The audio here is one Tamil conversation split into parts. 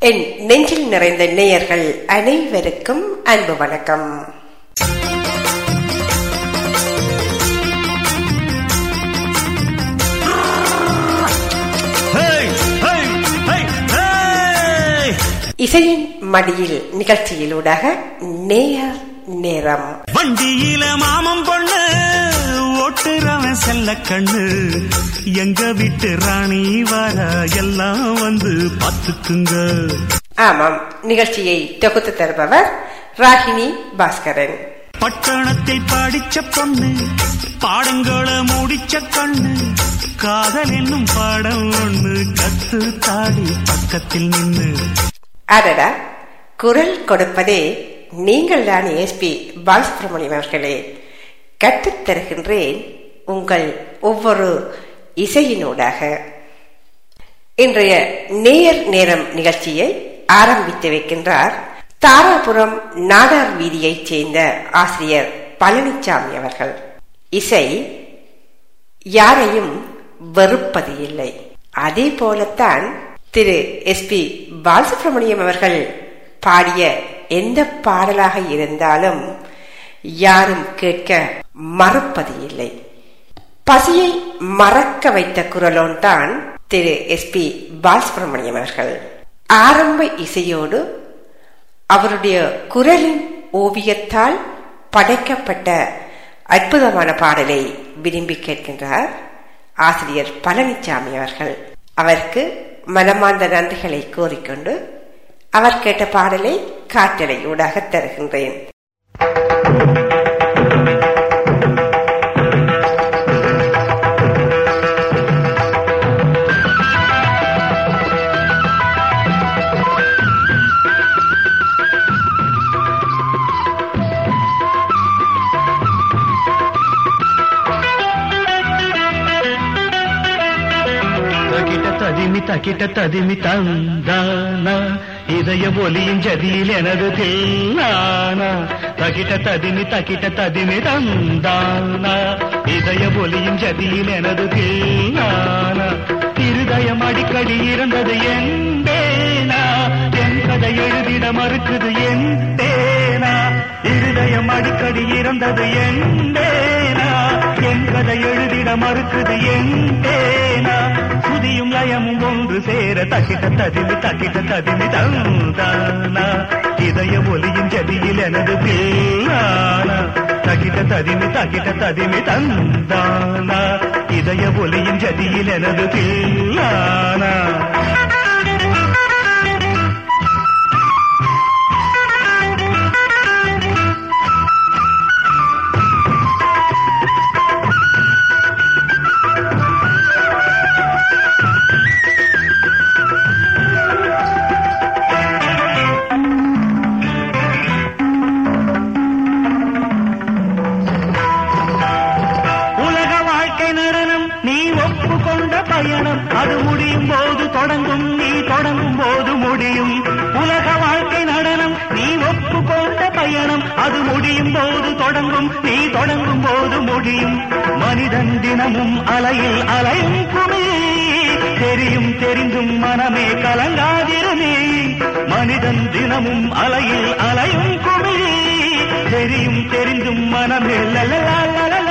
என் நெஞ்சில் நிறைந்த நேயர்கள் அனைவருக்கும் அன்பு வணக்கம். இசையின் மடியில் நிகழ்ச்சியிலூடாக நேயர் நேரம். வண்டியில மாமன் பொண்ணு ஓட்டுறவன் செல்ல கண்ணு. எங்க வீட்டு ராணி வர எல்லாம் வந்து பாத்துக்குங்க ஆமாம் நிகழ்ச்சியை தொகுத்து தருபவர் ராகினி பாஸ்கரன். பட்டணத்தில் படிச்ச பொண்ணு பாடங்களை முடிச்ச கண்ணு. காதல் என்னும் பாடம் ஒண்ணு கத்து தாடி பக்கத்தில் நின்னு. அடடா குரல் கொடுப்பதே நீங்கள் தான் எஸ்பி பாலசுப்ரமணியம் அவர்களே. கற்றுத் தருகின்றேன் உங்கள் ஒவ்வொரு இசையினூடாக. இன்றைய நேயர் நேரம் நிகழ்ச்சியை ஆரம்பித்து வைக்கின்றார் தாராபுரம் நாடார் வீதியைச் சேர்ந்த ஆசிரியர் பழனிசாமி அவர்கள். இசை யாரையும் வெறுப்பது இல்லை. அதே போலத்தான் திரு எஸ் பி பாலசுப்ரமணியம் அவர்கள் பாடிய எந்த பாடலாக இருந்தாலும் யாரும் கேட்க மறுப்பது இல்லை பசியை மறக்க வைத்த குரலோன்தான் திரு எஸ் பி பாலசுப்ரமணியம் அவர்கள். ஆரம்ப இசையோடு அவருடைய குரலின் ஓவியத்தால் படைக்கப்பட்ட அற்புதமான பாடலை விரும்பி கேட்கின்றார் ஆசிரியர் பழனிசாமி அவர்கள். அவருக்கு மனமார்ந்த நன்றிகளை கோரிக்கொண்டு அவர் கேட்ட பாடலை காற்றலை ஊடாக தருகின்றேன். ததிமி தகிட்ட ததிமி இதய ஒலியின் ஜதியில் எனது தில்லானா? தகிட்ட ததிமி தகிட்ட ததிமி தந்தானா இதய ஒலியின் ஜதியில் எனது தில்லானா? இருதயம் அடிக்கடி இருந்தது எந்தேனா? என் கதை எழுதிட மறுக்குது என் தேனா இருதயம் அடிக்கடி இருந்தது எந்தேனா? என் கதை எழுதிட மறுக்குது எங்கேனா சுதியும் லயமும் ஒன்று சேர தக்கிட்ட ததிமி தக்கிட்ட ததிமி தந்தானா. இதய ஒலியின் ஜதியில் எனது பில்லானா தகிட்ட ததிமி தகிட்ட ததிமி தந்தானா. இதய ஒலியின் ஜதியில் எனது பில்லானா தொடங்கும் நீ தொடங்கும் போது முடியும். மனிதன் தினமும் அலையில் அலையும் குமி தெரியும் தெரிந்தும் மனமே கலங்காதிருமே. மனிதன் தினமும் அலையில் அலையும் குமி தெரியும் தெரிந்தும் மனமே லலலலலல.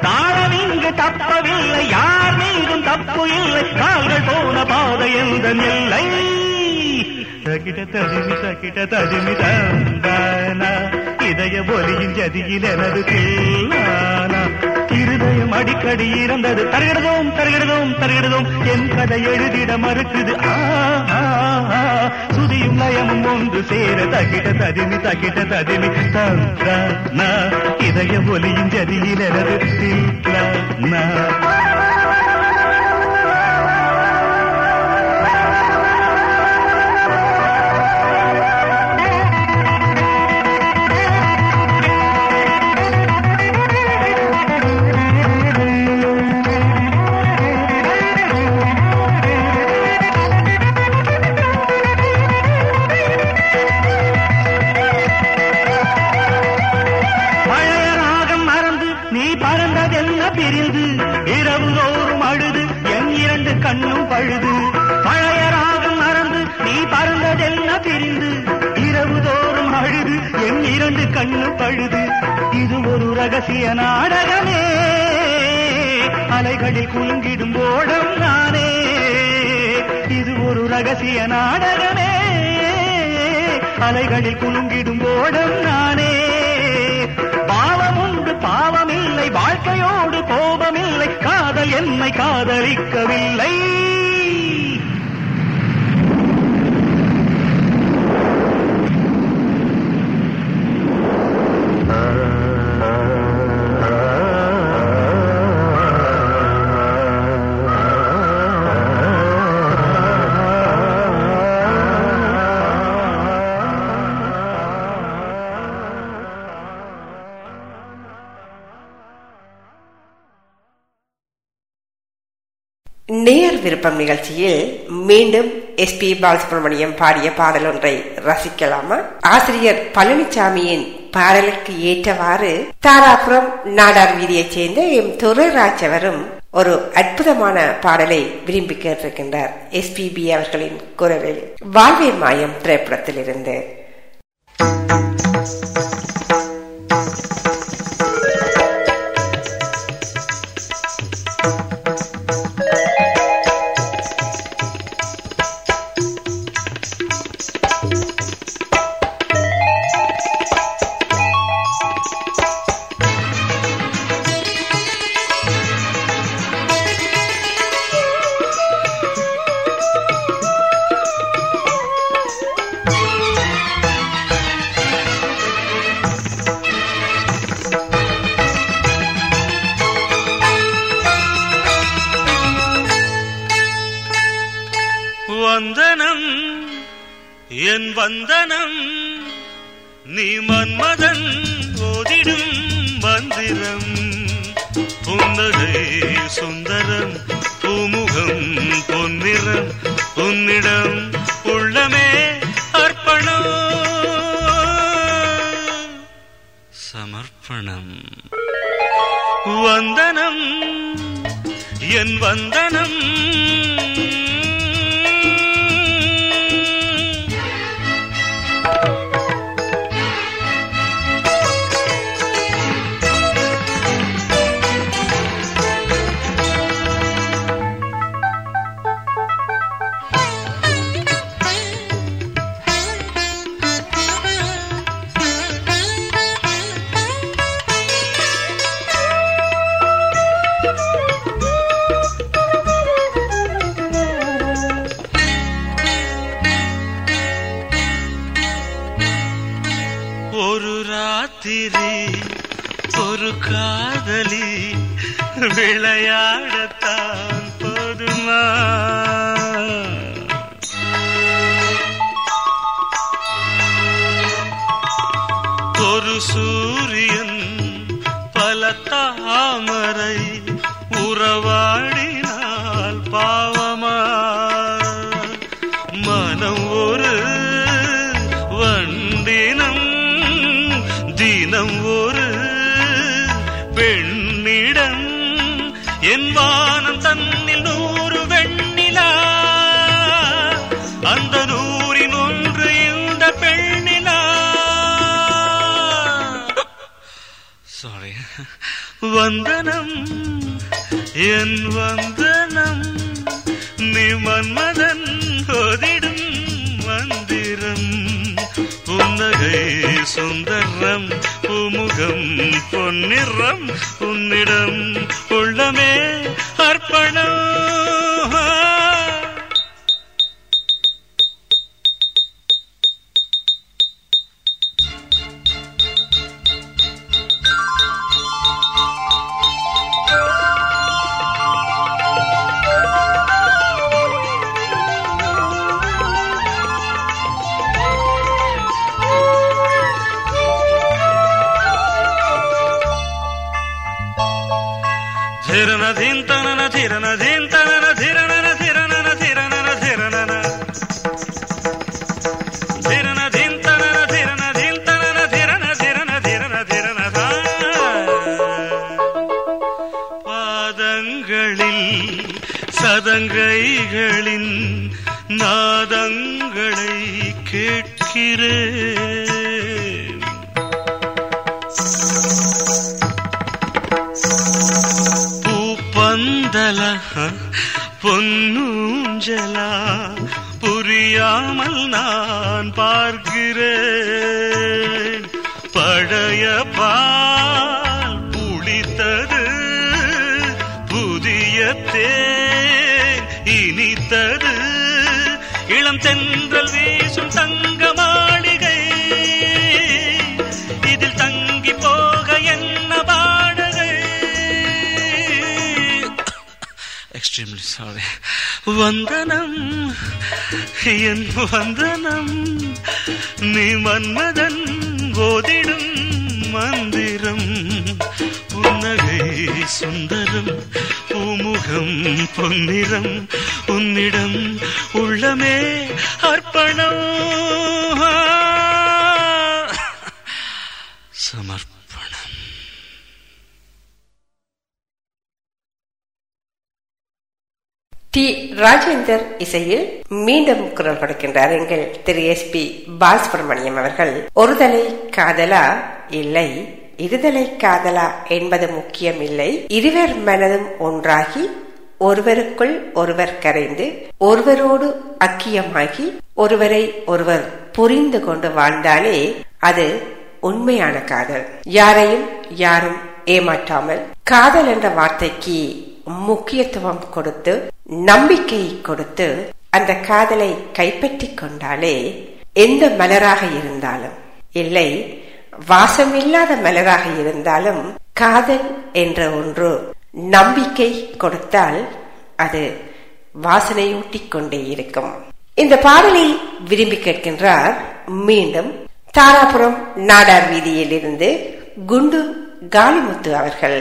தாளம் இங்கு தப்பவில்லை யார் மீதும் தப்பு இல்லை. கால்கள் போன பாதை எந்த இல்லை தகிட தடிமி தகிட தடிமி தந்தானா இதய ஒலியின் ஜதியில் எனது இருதயம் அடிக்கடி இறந்தது. தருகிறதோம் தருகிறதோம் தருகிறதோம். என் கதை எழுதிட மறுக்குது. சுதியும் லயமும் ஒன்று சேர தகிட ததிமி தகிட ததிமி. தந்தானா இதய ஒலியின் ஜதியில் எனது கேளானா கண்ணு பழுது இது ஒரு ரகசிய நாடகமே. அலைகளில் குலுங்கிடும் ஓடம் நானே. இது ஒரு ரகசிய நாடகமே. அலைகளில் குலுங்கிடும் ஓடம் நானே. பாவம் உண்டு பாவமில்லை வாழ்க்கையோடு கோபமில்லை. காதல் என்னை காதலிக்கவில்லை. விருப்பம் நிகழ்ச்சியில் மீண்டும் எஸ் பி பாலசுப்ரமணியம் பாடிய பாடல் ஒன்றை ரசிக்கலாமா? ஆசிரியர் பழனிசாமியின் பாடலுக்கு ஏற்றவாறு தாராபுரம் நாடார் வீதியைச் சேர்ந்த எம் துரைராஜ் அவரும் ஒரு அற்புதமான பாடலை விரும்பி கேட்டிருக்கின்றார். எஸ்பிபி அவர்களின் குரலில் வாழ்வே மாயம் திரைப்படத்திலிருந்து. ధింతన ధిరణ ధీ எக்ஸ்ட்ரீம்லி சாரி வந்தனம் என் வந்தனம் நீ மன்மதன் ஓதிடும் மந்திரம். புன்னகை சுந்தரம் பூமுகம் பொன்னிறம். உன்னிடம் உள்ளமே ராஜேந்தர் இசையில் மீண்டும் குரல் கொடுக்கின்றார் எங்கள் திரு எஸ் பி பாலசுப்ரமணியம் அவர்கள். ஒருதலை காதலா? இல்லை. இருதலை காதலா என்பது முக்கியம் இல்லை இருவர் மனதும் ஒன்றாகி ஒருவருக்குள் ஒருவர் கரைந்து ஒருவரோடு அக்கியமாகி ஒருவரை ஒருவர் புரிந்து கொண்டு வாழ்ந்தாலே அது உண்மையான காதல். யாரையும் யாரும் ஏமாற்றாமல் காதல் என்ற வார்த்தைக்கு முக்கியத்துவம் கொடுத்து நம்பிக்கை கொடுத்து அந்த காதலை கைப்பற்றி கொண்டாலே எந்த மலராக இருந்தாலும் இல்லை வாசமில்லாத மலராக இருந்தாலும் காதல் என்ற ஒன்று நம்பிக்கை கொடுத்தால் அது வாசனையூட்டிக் கொண்டே இருக்கும். இந்த பாடலை விரும்பி கேட்கின்றார் மீண்டும் தாராபுரம் நாடார் வீதியில் இருந்து குண்டு காலிமுத்து அவர்கள்.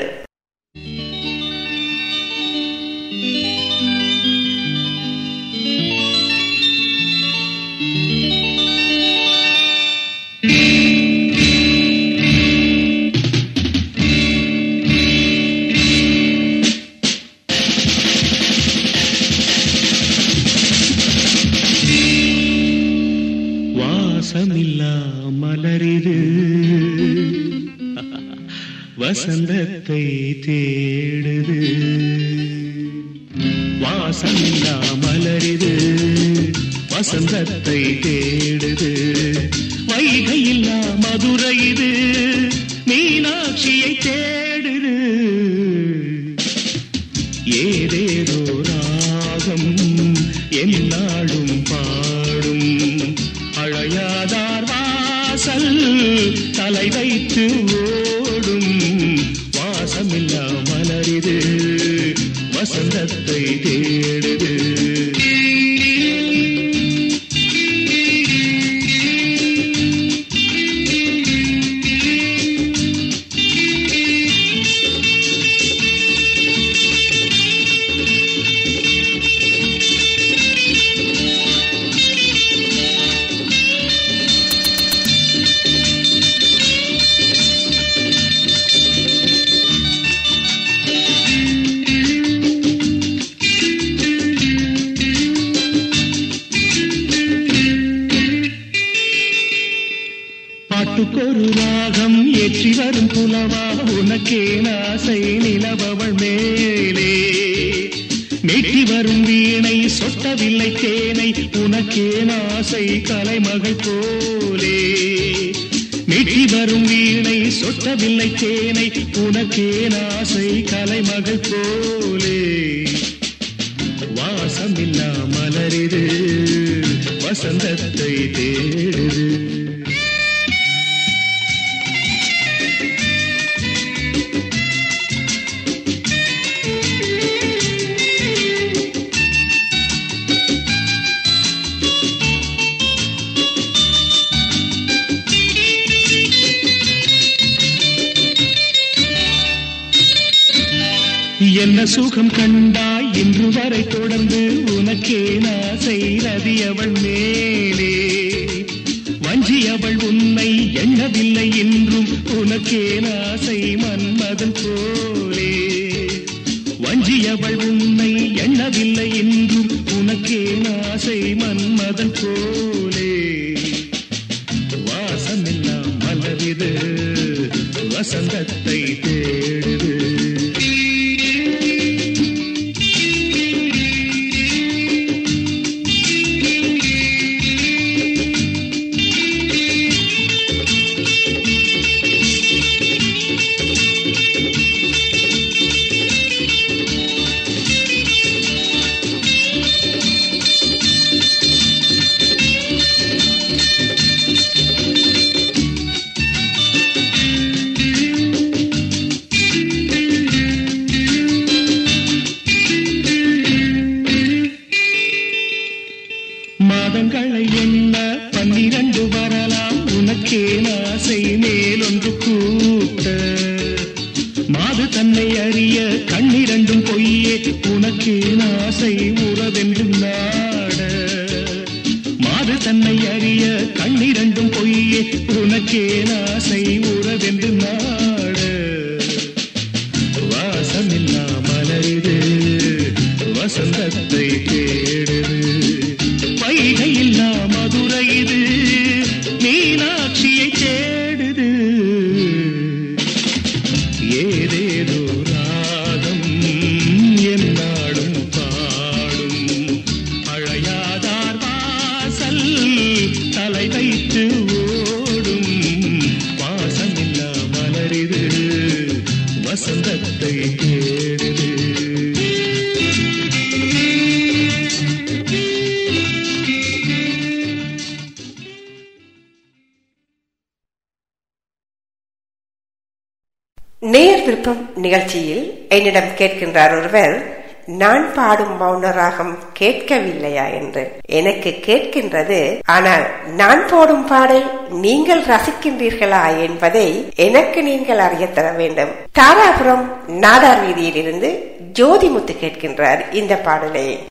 வசந்தத்தை தேடுது. வாசமில்லா மலரிது. வசந்தத்தை தேடுது. வைகையில்லா மதுரை இது மீனாட்சியை தேடுது. ஏதேதோ ராகம் என்னாடும் பாடும். அழையாதார் வாசல் தலை வைத்து ஓ வசந்தத்தை தேடுது. சொட்டவில்லை தேனை உனக்கே ஆசை என்னிடம் கேட்கின்றார் ஒருவர் நான் பாடும் மௌன ராகம் கேட்கவில்லையா? என்று. எனக்கு கேட்கின்றது ஆனால் நான் போடும் பாடல் நீங்கள் ரசிக்கின்றீர்களா? என்பதை எனக்கு நீங்கள் அறிய தர வேண்டும். தாராபுரம் நாடார் வீதியில் இருந்து ஜோதிமுத்து கேட்கின்றார் இந்த பாடலை.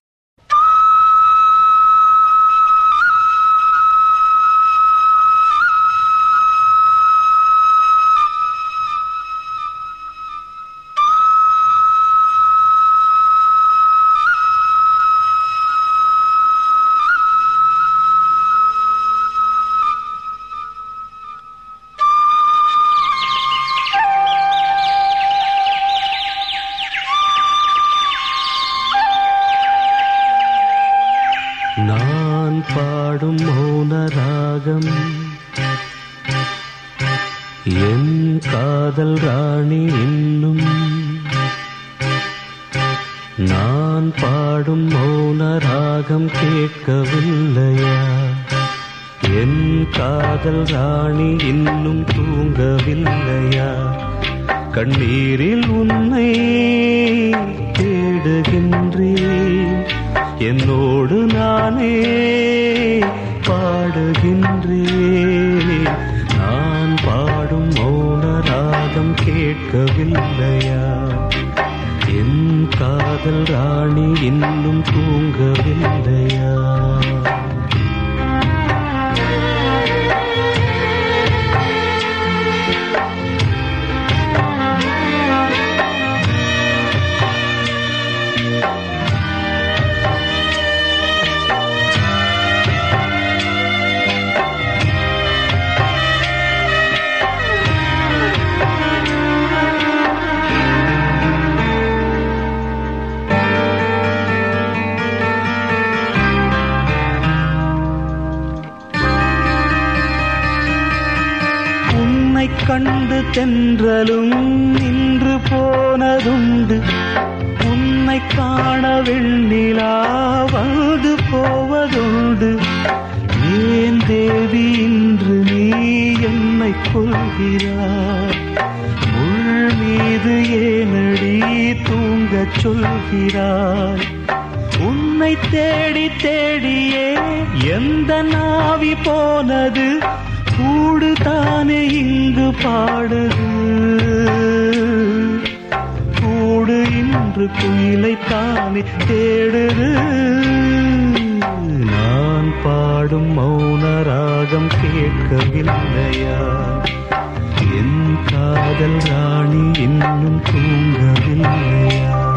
பொழுது போவதோடு ஏன் தேவி இன்று நீ என்னை கொள்கிறாய்? முள் மீது ஏனடி தூங்கச் சொல்கிறாய்? உன்னை தேடி தேடியே எந்த நாவி போனது கூடு தானே இங்கு பாடுது. கூடு இன்று குயிலை தானே தேடுது. பாடும் மௌன ராகம் கேட்கவில்லையா? என் காதல் ராணி இன்னும் தூங்கவில்லையா?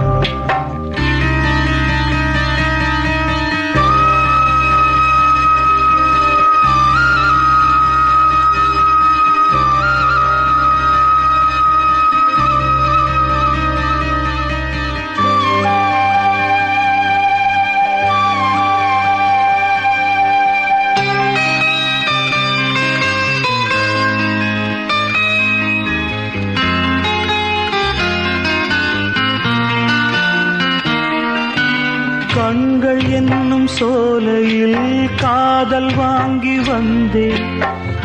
காதல் என்னும் சோலையில் காதல் வாங்கி வந்தேன்.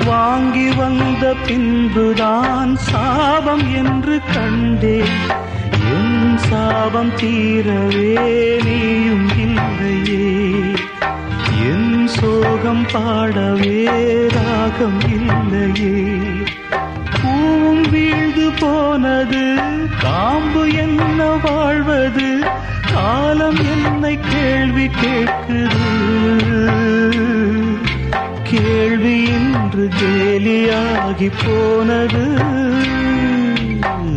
வாங்கி வந்த பின்புதான் சாபம் என்று கண்டேன். என் சாபம் தீரவே நீயும் இல்லையே. என் சோகம் பாடவே ராகம் இல்லையே. பூவும் வீழ்ந்து போனது காம்பு என்ன வாழ்வது காலம் என்னை கேள்வி கேட்குது. கேள்வி இன்று கேலியாகி போனது.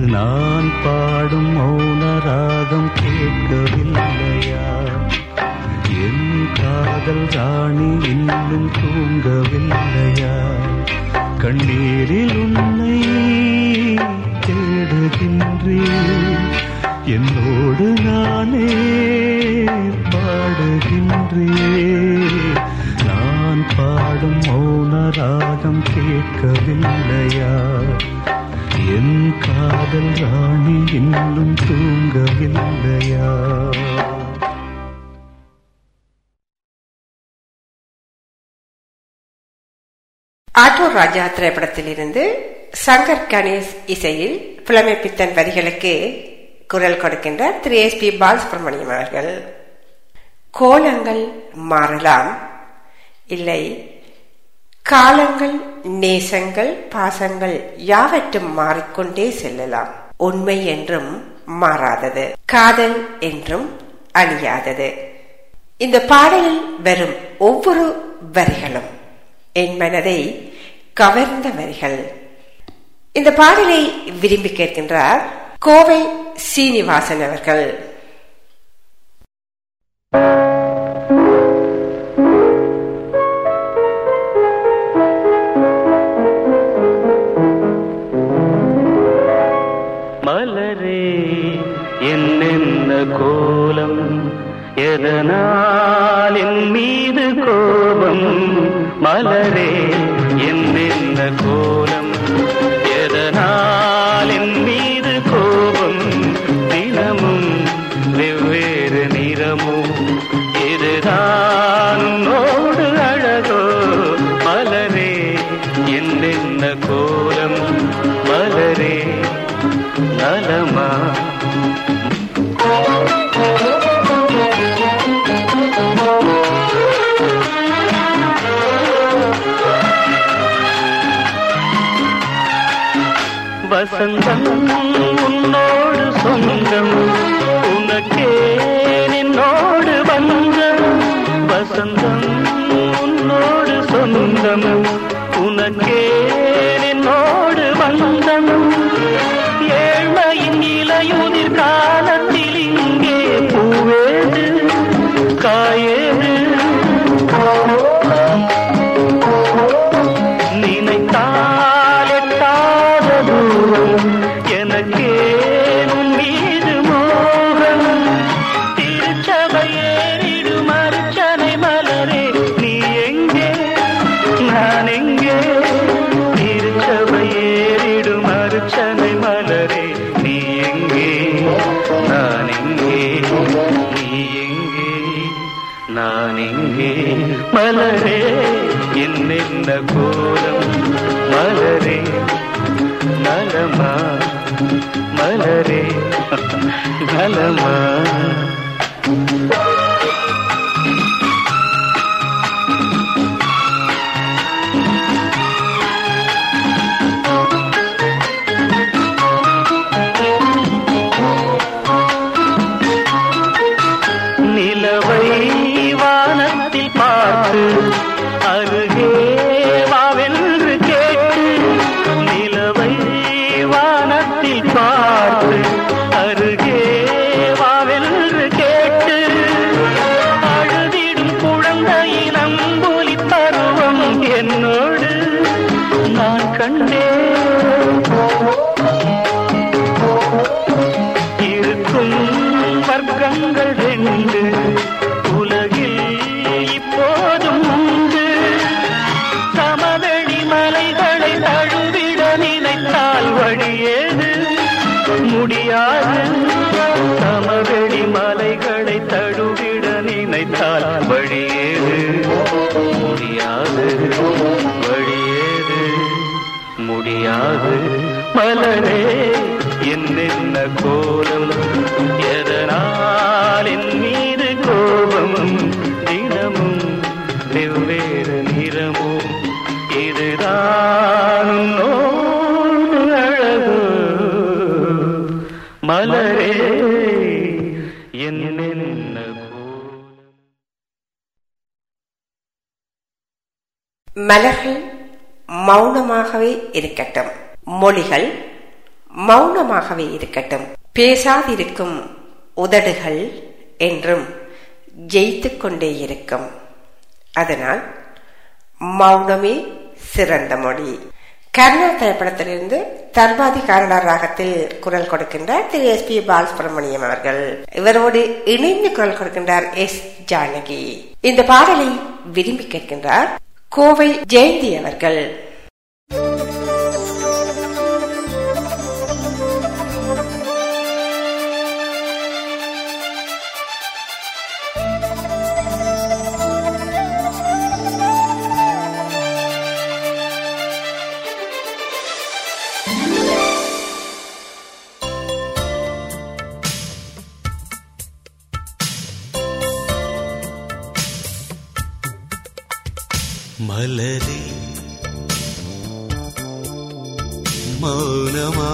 நான் பாடும் மௌன ராகம் கேட்கவில்லையா? என் காதல் ராணி இன்னும் தூங்கவில்லையா? கண்ணீரில் உன்னை தேடுகின்றேன். என்னோடு நானே பாடுகின்றேன். நான் பாடும் மௌன ராகம் கேட்கவில்லையா? என் காதல் ராணி இன்னும் தூங்கவில்லையா? ஆட்டூர் ராஜா திரைப்படத்திலிருந்து சங்கர் கணேஷ் இசையில் புலமைப்பித்தன் வரிகளுக்கு குரல் கொடுக்கின்றார் திரு. எஸ். பி. பாலசுப்ரமணியம் அவர்கள். கோலங்கள் மாறலாம். இல்லை காலங்கள் நேசங்கள் பாசங்கள் யாவற்றும் மாறிக்கொண்டே செல்லலாம். உண்மை என்றும் மாறாதது. காதல் என்றும் அழியாதது. இந்த பாடலில் வரும் ஒவ்வொரு வரிகளும் என் மனதை கவர்ந்த வரிகள். இந்த பாடலை விரும்பி கேட்கின்றார் கோவை சீனிவாசன் அவர்கள் மலரே என்னென்ன கோலம் எதனால் என் நலமா வசந்தம் ఘనమా நான் மலர்கள் மௌனமாகவே இருக்கட்டும். மொழிகள் மௌனமாகவே இருக்கட்டும். பேசாதிருக்கும் உதடுகள் என்றும் ஜெயித்துக்கொண்டே இருக்கும். அதனால் மௌனமே சிறந்த மொழி. கர்ணா திரைப்படத்திலிருந்து தர்வாதி காரண ராகத்தில் குரல் கொடுக்கின்றார் திரு எஸ் பி பாலசுப்ரமணியம் அவர்கள். இவரோடு இணைந்து குரல் கொடுக்கின்றார் எஸ் ஜானகி. இந்த பாடலை விரும்பி கேட்கின்றார் கோவை ஜெயந்தி அவர்கள். மலரே மௌனமா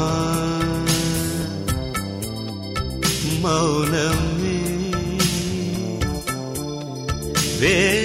மௌனமே வேதமா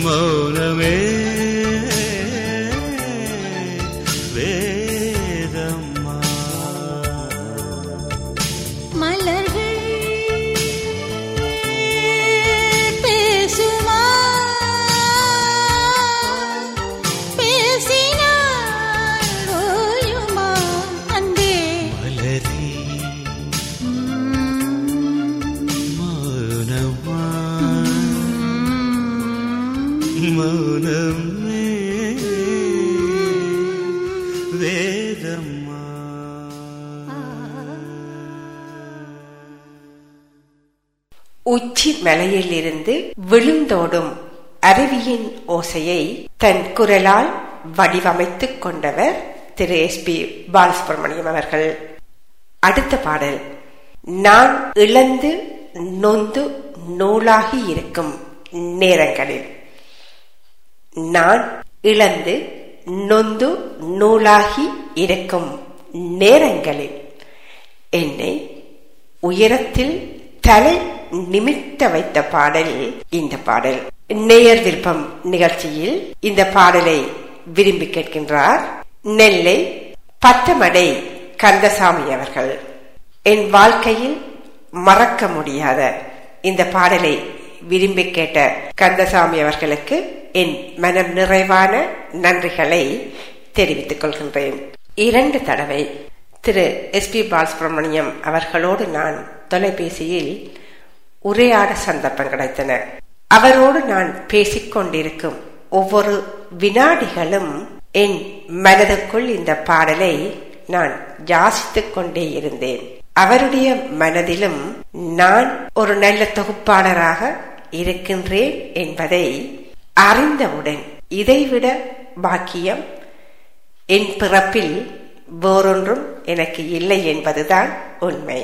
മൗനമേ உச்சி மலையிலிருந்து விழுந்தோடும் அருவியின் ஓசையை தன் குரலால் வடிவமைத்துக் கொண்டவர் திரு எஸ் பி பாலசுப்ரமணியம் அவர்கள். அடுத்த பாடல். நான் இழந்து நொந்து நூலாகி இருக்கும் நேரங்களில். நான் இழந்து நொந்து நூலாகி இருக்கும் நேரங்களில். என்னை உயரத்தில் தலை நிமித்த வைத்த பாடல் இந்த பாடல். நேயர் விருப்பம் நிகழ்ச்சியில் இந்த பாடலை விரும்பி கேட்கின்றார் நெல்லை பத்தமடை கந்தசாமி அவர்கள். என் வாழ்க்கையில் மறக்க முடியாத இந்த பாடலை விரும்பி கேட்ட கந்தசாமி அவர்களுக்கு என் மனம் நிறைவான நன்றிகளை தெரிவித்துக் கொள்கின்றேன். இரண்டு தடவை திரு எஸ் பி பாலசுப்ரமணியம் அவர்களோடு நான் தொலைபேசியில் உரையாட சந்தர்ப்பம் கிடைத்தன. அவரோடு நான் பேசிக் கொண்டிருக்கும் ஒவ்வொரு வினாடிகளும் என் மனதுக்குள் இந்த பாடலை நான் யாசித்துக் கொண்டே இருந்தேன். அவருடைய மனதிலும் நான் ஒரு நல்ல தொகுப்பாளராக இருக்கின்றேன் என்பதை அறிந்தவுடன் இதைவிட பாக்கியம் என் பிறப்பில் வேறொன்றும் எனக்கு இல்லை என்பதுதான் உண்மை.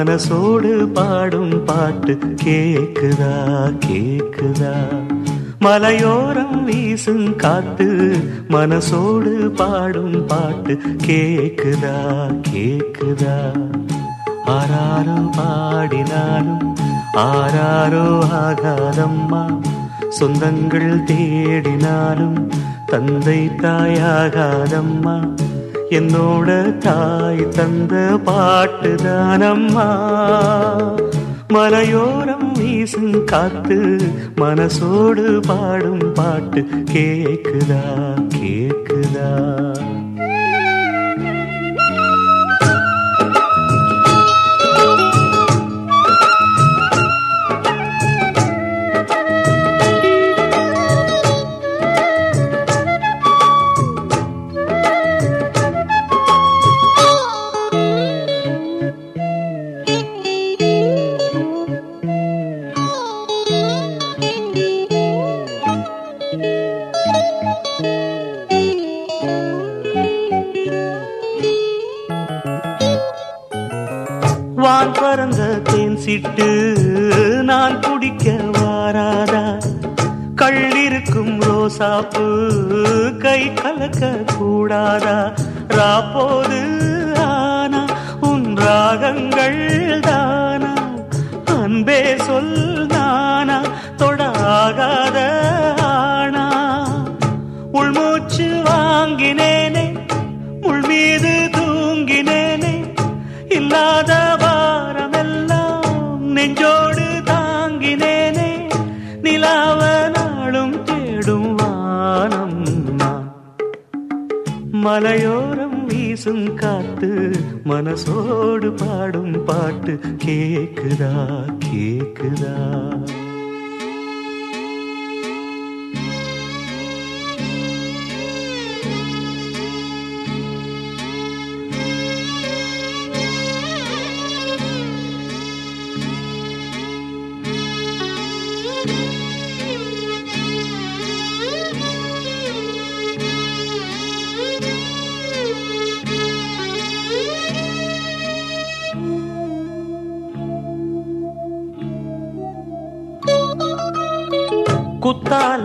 மனசோடு பாடும் பாட்டு கேக்குதா கேக்குதா? மலையோரம் வீசும் காத்து மனசோடு பாடும் பாட்டு கேக்குதா கேக்குதா? ஆராரோ பாடினாலும் ஆராரோ ஆகாதம்மா. சொந்தங்கள் தேடினாலும் தந்தை தாயாகாதம்மா. என்னோட தாய் தந்த பாட்டு தானம்மா. மலையோரம் வீசும் காத்து மனசோடு பாடும் பாட்டு கேக்குதா கேக்குதா? வான் பறந்த தேன் சிட்டு நான் குடிக்க வாராதா? கள்ளிருக்கும் ரோசாப்பு கை கலக்க கூடாதா? ராப்போது ஆனா உன் ராகங்கள் தானா? அன்பே சொல் நானா தொடாகாத மலையோரம் வீசும் காத்து மனசோடு பாடும் பாட்டு கேக்குதா கேக்குதா?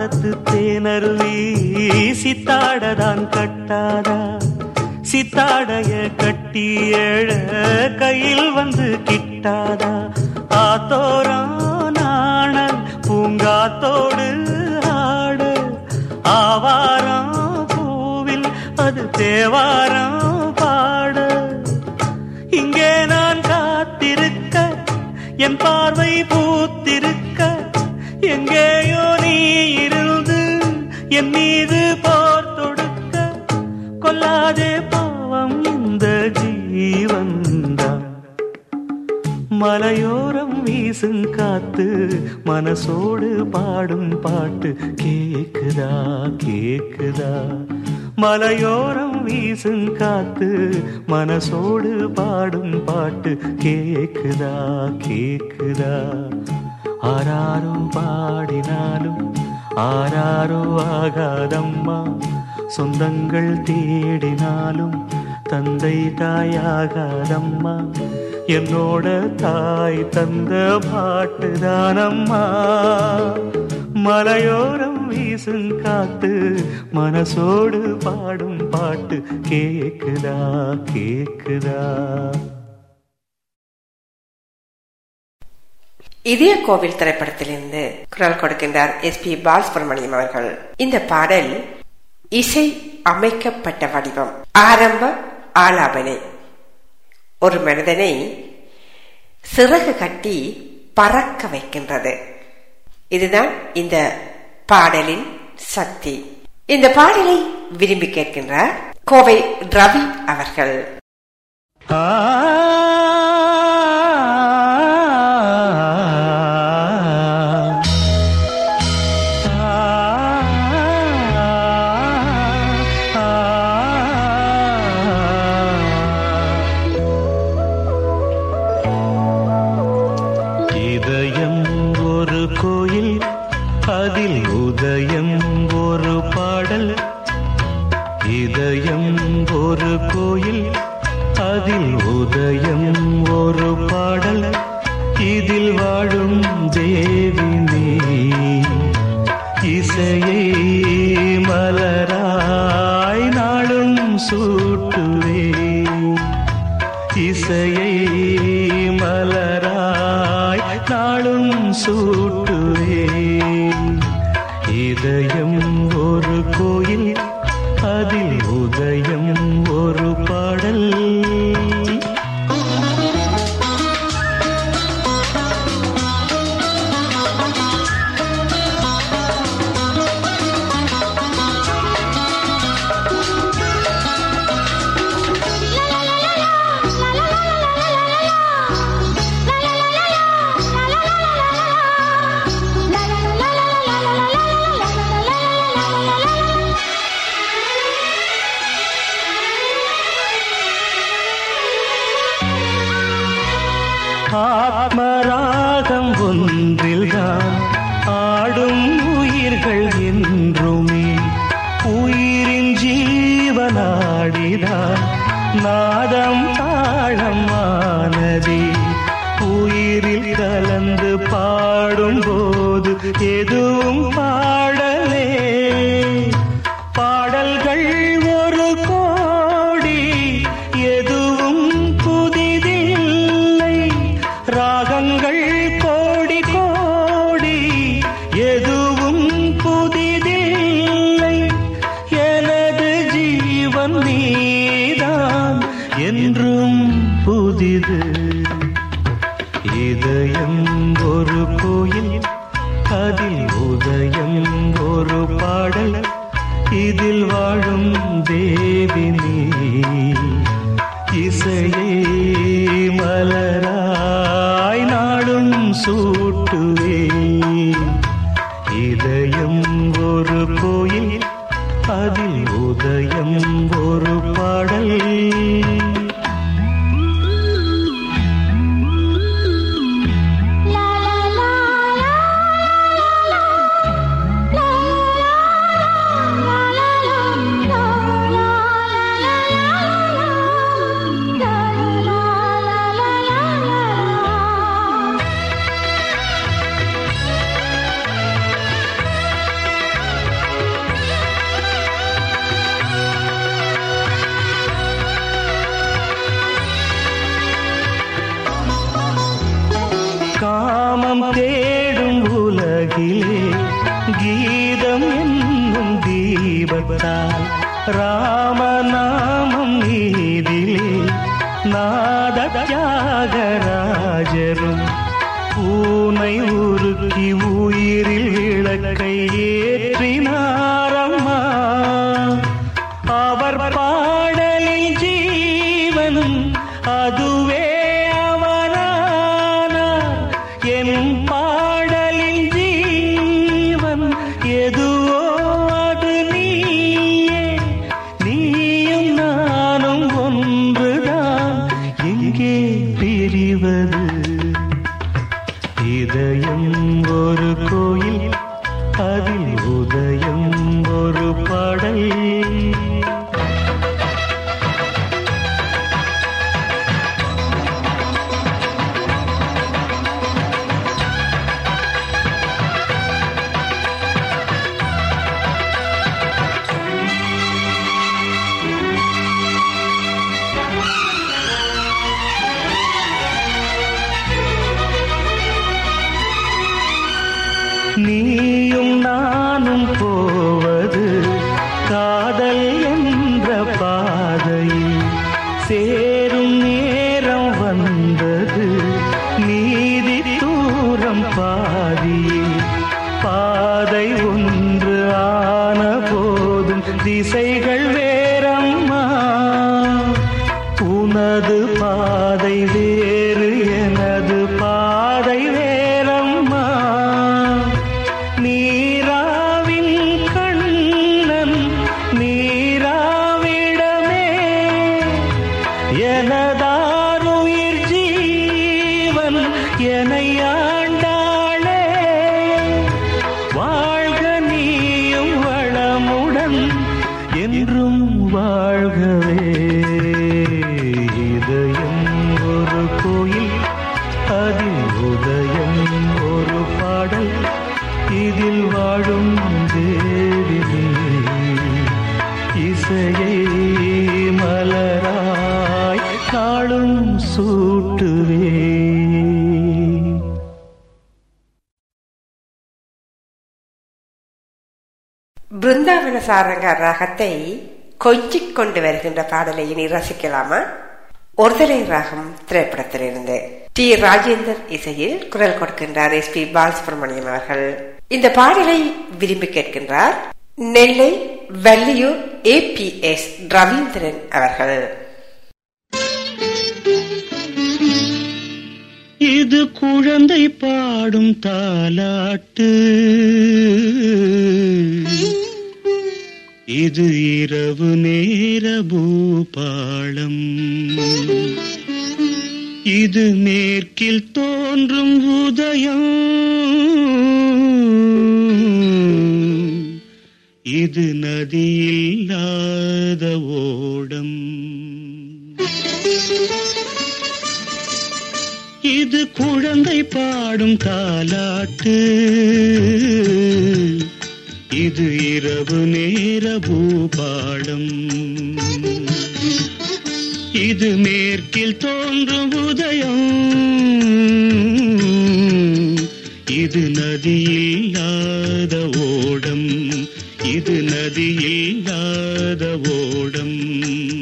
காலத்து தேனருவி சித்தாடதான் கட்டாதா? சித்தாடைய கட்டி எழ கையில் வந்து கிட்டாதா? ஆத்தோரான பூங்காத்தோடு ஆட. ஆடு ஆவாரம் அது தேவாரம் பாட. இங்கே நான் காத்திருக்க என் பார்வை பூத்திருக்க எங்கேயோ என் மீது போர் தொடுக்க கொல்லாதே பாவம் இந்த ஜீவன்தான் மலையோரம் வீசும் காத்து மனசோடு பாடும் பாட்டு கேக்குதா கேக்குதா? மலையோரம் வீசும் காத்து மனசோடு பாடும் பாட்டு கேக்குதா கேக்குதா? ஆராரும் பாடினாலும் ஆராரோ ஆகாதம்மா. சொந்தங்கள் தேடினாலும் தந்தை தாயாகாதம்மா. என்னோட தாய் தந்த பாட்டு தானம்மா. மலையோரம் வீசும் காத்து மனசோடு பாடும் பாட்டு கேக்குதா கேக்குதா. இதய கோவில் திரைப்படத்திலிருந்து குரல் கொடுக்கின்றார் எஸ் பி பாலசுப்ரமணியம் அவர்கள். இந்த பாடல் இசை அமைக்கப்பட்ட வடிவம். ஆரம்ப ஆலாபனை. ஒரு மனிதனை சிறகு கட்டி பறக்க வைக்கின்றது. இதுதான் இந்த பாடலின் சக்தி. இந்த பாடலை விரும்பி கேட்கின்றார் கோவை ரவி அவர்கள். ஆ பிருந்தாவன ராகத்தை கொஞ்சிக் கொண்டு வருகின்ற பாடலை இனி ரசிக்கலாமா? ஒருதலை ராகம் திரைப்படத்திலிருந்து. டி ராஜேந்தர் இசையில் குரல் கொடுக்கின்றார் எஸ் பி பாலசுப்ரமணியம் அவர்கள். இந்த பாடலை விரும்பி கேட்கின்றார் Nellai Valliyur A P S Ravindran அவர்கள். இது குழந்தை பாடும் தாலாட்டு. இது இரவு நேர பூபாளம். இது மேற்கில் தோன்றும் உதயம். இது நதியில்லாத ஓடம். இது குழந்தை பாடும் தாலாட்டு இது இரவு நேர பூபாடம். இது மேற்கில் தோன்றும் உதயம். இது நதியில்லாத ஓடம். இது நதியில்லாத ஓடம்.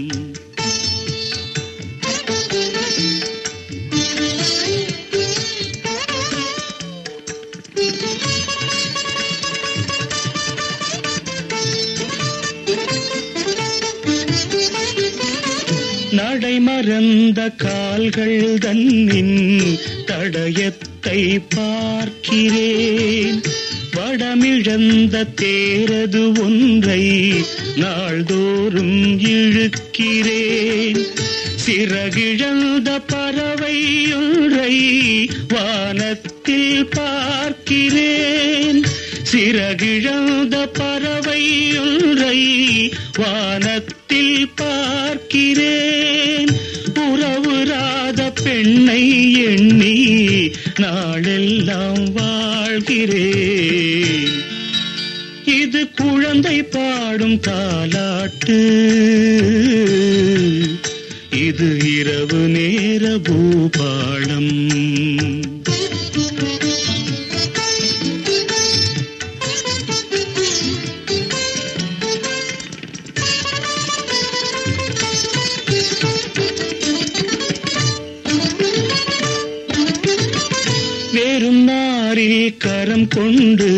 மறந்த கால்கள் தன்னின் தடயத்தை பார்க்கிறேன். வடமிழந்த தேரது ஒன்றை நாள்தோறும் இழுக்கிறேன். சிறகிழந்த பறவை ஒன்றை வானத்தில் பார்க்கிறேன். சிறகிழந்த பறவை ஒன்றை வானத்தில் பார்க்கிறேன். உறவுராத பெண்ணை எண்ணி நாளெல்லாம் வாழ்கிறேன். இது குழந்தை பாடும் தாலாட்டு. இது இரவு நேர பூபாளம். கரம் கொண்டு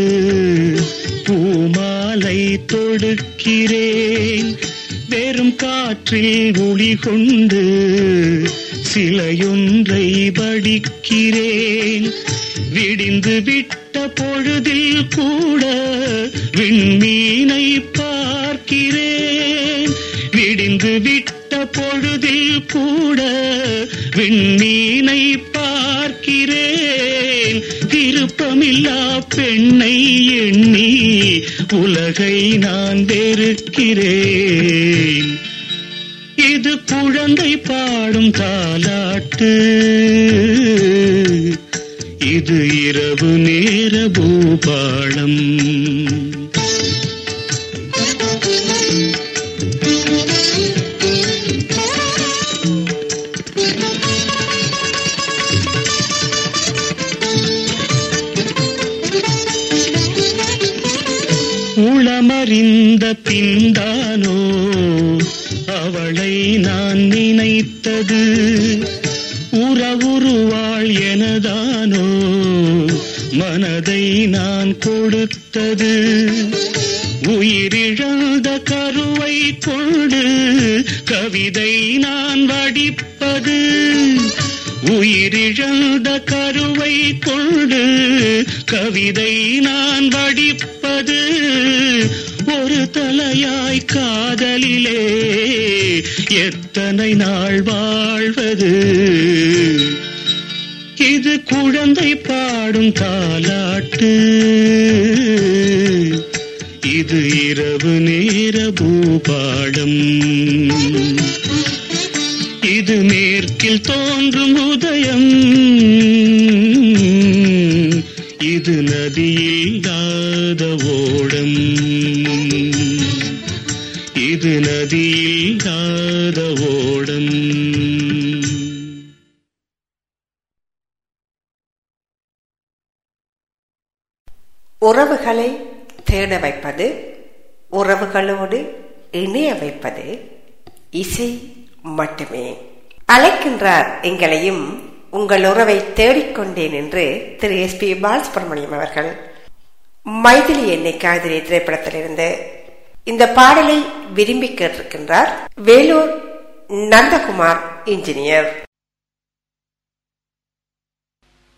பூமாலை தொடுக்கிறேன். வெறும் காற்றில் ஒளி கொண்டு சிலையொன்றை படிக்கிறேன் விடிந்து விட்ட பொழுதில் கூட விண்மீனை பார்க்கிறேன். விடிந்து விட்ட பொழுதில் கூட விண்மீனை விருப்பமில்லா பெண்ணை எண்ணி உலகை நான் வெறுக்கிறேன். இது குழந்தை பாடும் தாலாட்டு இது இரவு நேர பூபாளம். அறிந்த பின்தானோ அவளை நான் நினைத்தது. உறவுருவாள் எனதானோ மனதை நான் கொடுத்தது. உயிரிழந்த கருவை கொண்டு கவிதை நான் வடிப்பது. உயிரிழந்த கருவை கொண்டு கவிதை நான் வடிப்பது. தலையாய் காதலிலே எத்தனை நாள் வாழ்வது? இது குழந்தை பாடும் தாலாட்டு. இது இரவு நேர பூபாடம். இது மேற்கில் தோன்றும் உதயம். இது நதியில் தாதவோ இது நதியில்லாத ஓடம் உறவுகளை தேட வைப்பது உறவுகளோடு இணைய வைப்பது இசை மட்டுமே. அழைக்கின்றார் எங்களையும் உங்கள் உறவை தேடிக்கொண்டேன் என்று திரு எஸ் பி பாலசுப்ரமணியம் அவர்கள். மைதிலி என்னை காதலி திரைப்படத்திலிருந்து இந்த பாடலை விரும்பி கேட்டிருக்கின்றார் வேலூர் நந்தகுமார் இன்ஜினியர்.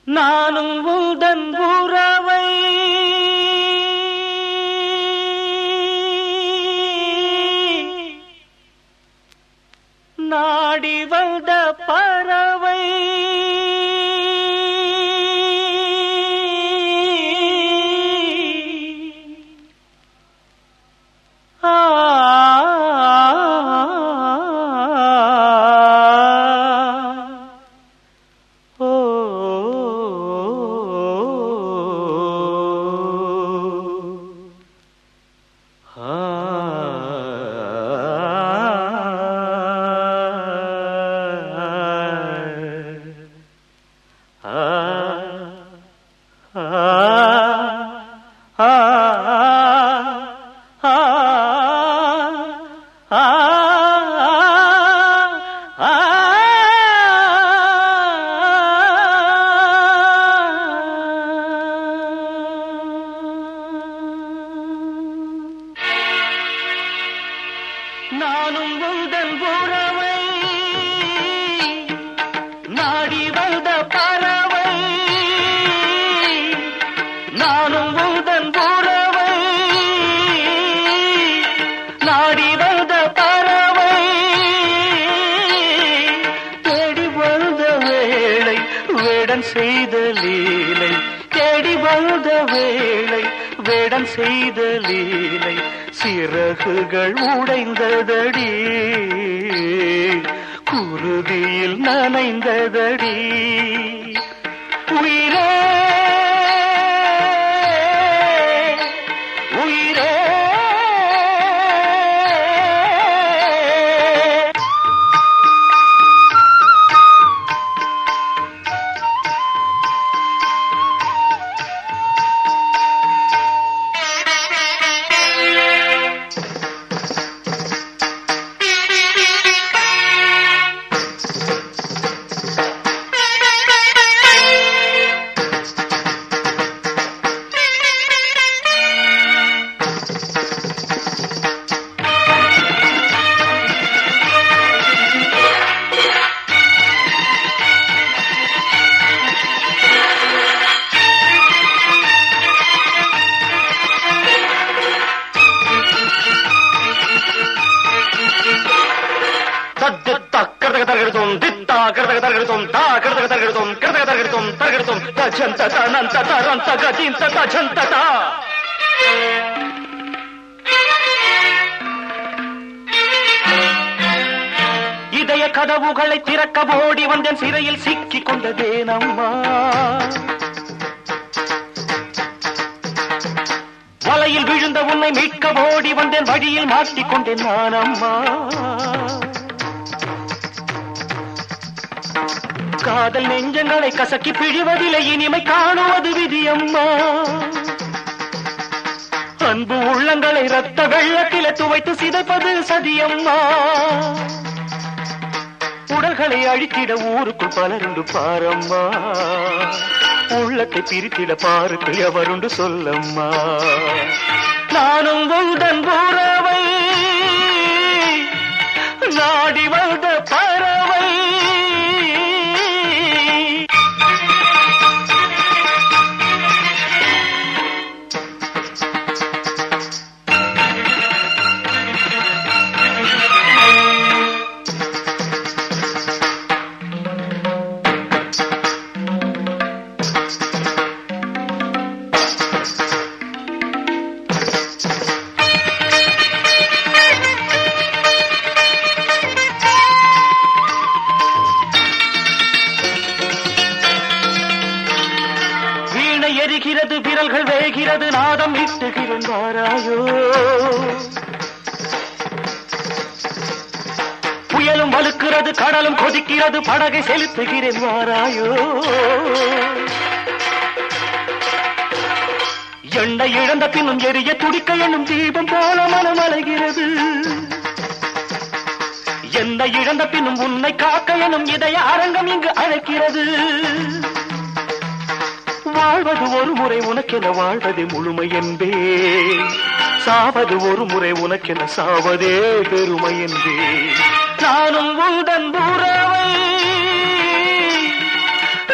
நானும் உந்தன் உறவை நாடி இதய கதவுகளை திறக்க ஓடி வந்தேன் சிறையில் சிக்கிக் கொண்டதேனம்மா வலையில் விழுந்த உன்னை மீட்க ஓடி வந்தேன் வழியில் மாட்டிக்கொண்டேன் நான் காதல் நெஞ்சங்களை கசக்கி பிழிவதில்லை இனிமை காணுவது விதி அம்மா அன்பு உள்ளங்களை ரத்த வெள்ளத்தில துவைத்து சிதைப்பது சதியம்மா. உடல்களை அழித்திட ஊருக்குள் பலருண்டு பாரம்மா. உள்ளத்தை பிரித்திட பாருக்கு எவருண்டு சொல்லம்மா. நானும் உந்தன் உறவை நாடி வந்த இட்டுகின்றாராயோ புயலும் வலுக்கிறது கடலும் கொதிக்கிறது படகை செலுத்துகிறேன் வாராயோ எண்ணெய் இழந்த பின்னும் எரிய துடிக்க எண்ணும் தீபம் போல மனம் அலைகிறது. எந்த இழந்த பின்னும் உன்னை காக்க எனும் இதய அரங்கம் இங்கு அழைக்கிறது. வாழ்வது ஒரு முறை உனக்கென வாழ்வதே முழுமை என்பே. சாவது ஒரு முறை உனக்கென சாவதே பெருமை என்பே. நானும் உந்தன் உறவை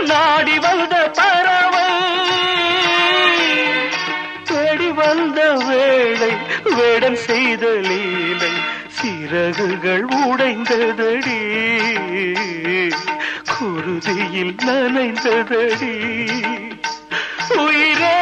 நாடி வந்த பறவை தேடி வந்த வேளை வேடம் செய்த லீலை சிறகுகள் உடைந்ததடி குருதியில் நனைந்ததடி. உயிரே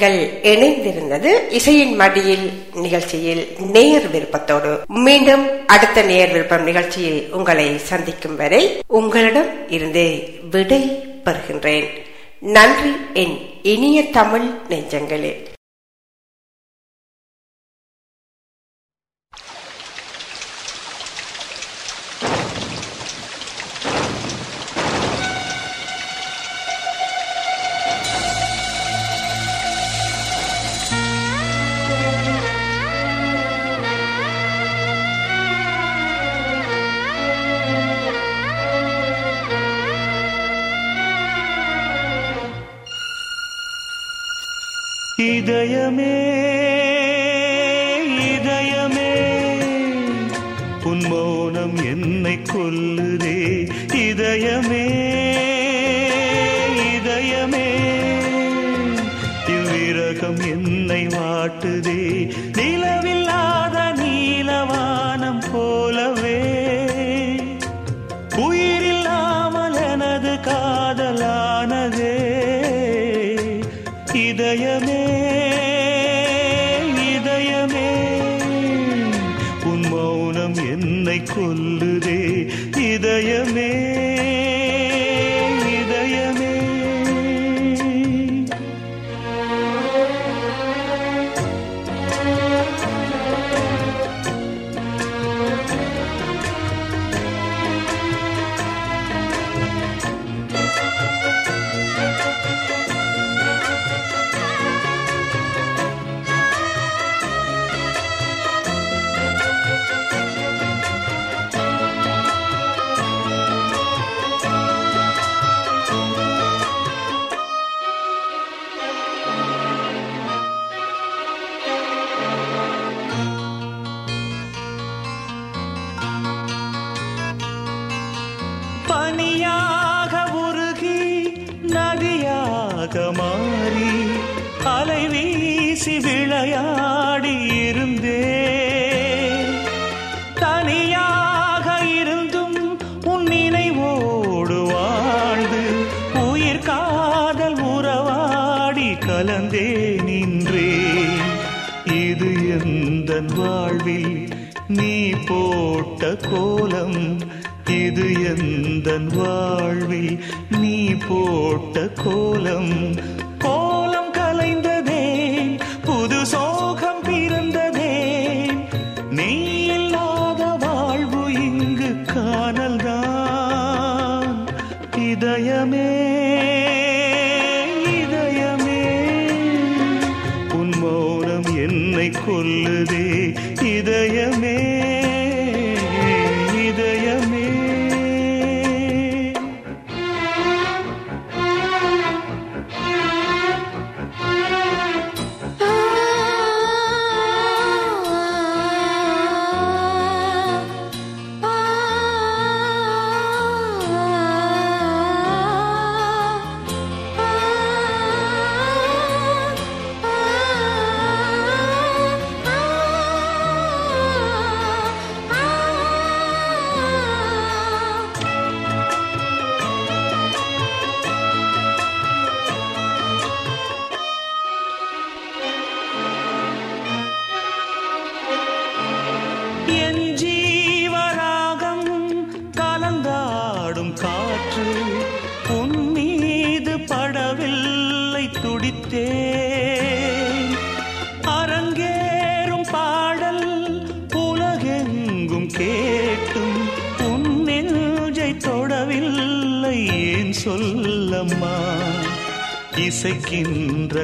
நீங்கள் இணைந்திருந்தது இசையின் மடியில் நிகழ்ச்சியில் நேர் விருப்பத்தோடு. மீண்டும் அடுத்த நேர் விருப்பம் நிகழ்ச்சியில் உங்களை சந்திக்கும் வரை உங்களிடம் இருந்து விடை பெறுகின்றேன். நன்றி என் இனிய தமிழ் நெஞ்சங்களே. இதயமே இதயமே. உன் மௌனம் என்னை கொல்லுதே இதயமே.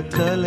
கல